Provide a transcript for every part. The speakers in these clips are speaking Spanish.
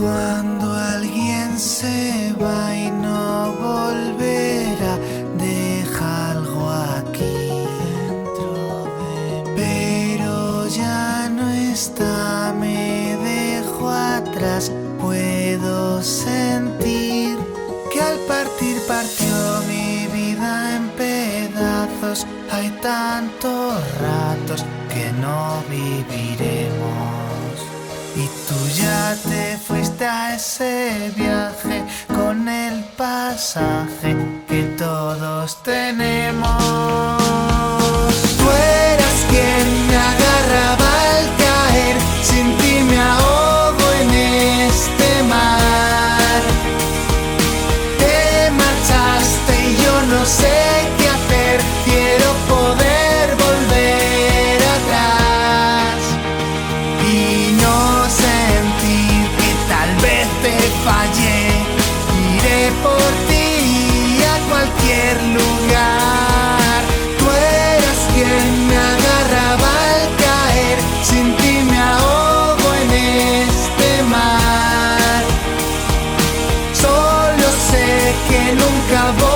Cuando alguien se va y no volverá, deja algo aquí dentro. Pero ya no está, me dejo atrás. Puedo sentir que al partir partió mi vida en pedazos. Hay tantos ratos que no viviremos. A ese viaje con el pasaje que todos tenemos. Ti a cualquier lugar. Tú eras quien me agarraba al caer, sin ti me ahogo en este mar. Solo sé que nunca volverás,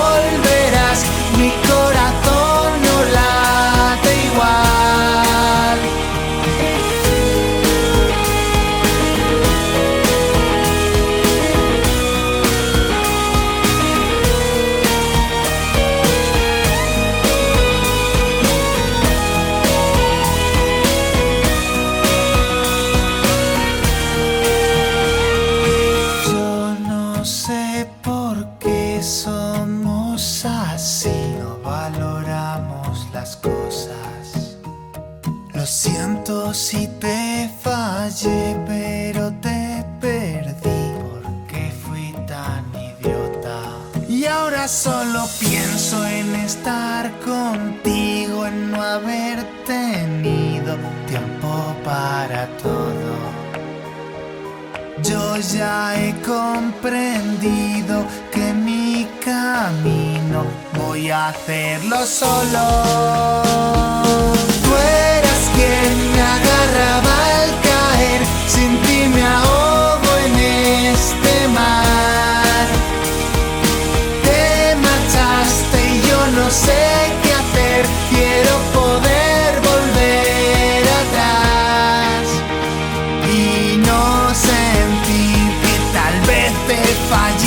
no sé por qué somos así, no valoramos las cosas. Lo siento si te fallé, pero te perdí porque fui tan idiota. Y ahora solo pienso en estar contigo, en no haber tenido tiempo para todo. Yo ya he comprendido que mi camino voy a hacerlo solo. vai